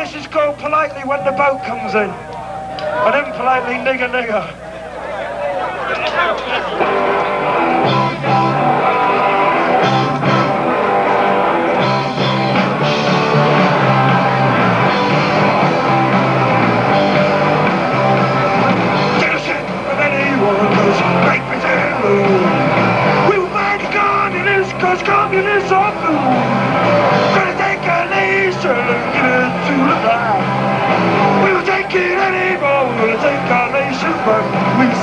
this is called politely when the boat comes in. And impolitely, nigger nigger.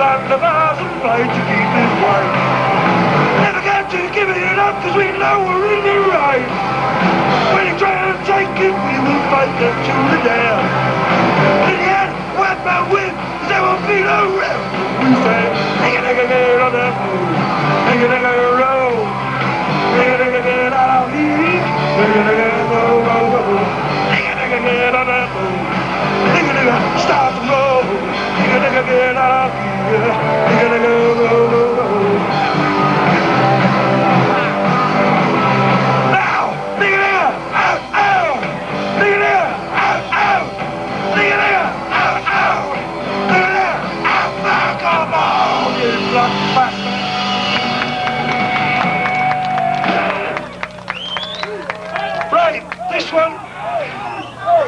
land of ours and fight to keep. Never give it up cause we know we're in the right. When you try to take it, we will fight them to the death. In the end, wipe my there won't be no rest. We say, nigga nigga get on that move, nigga get out of here, nigga nigga go go go. On that bastard. Right, this one.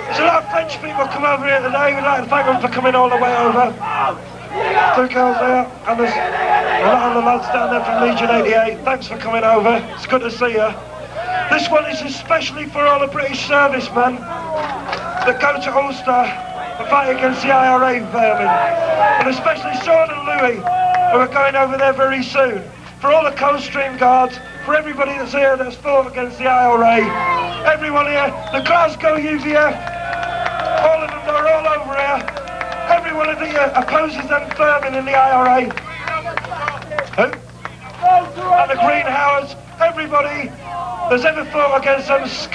There's a lot of French people come over here today. We'd like to thank them for coming all the way over. Two girls there, and there's a lot of the lads down there from Legion 88. Thanks for coming over. It's good to see you. This one is especially for all the British servicemen that go to Ulster and fight against the IRA vermin. And especially Sean and Louis, who are going over there very soon. For all the Coldstream Guards, for everybody that's here that's fought against the IRA, everyone here, the Glasgow UVF, all of them are all over here. Everyone here uh, opposes them in the IRA. Who? And the Green Howards, everybody that's ever fought against them scum.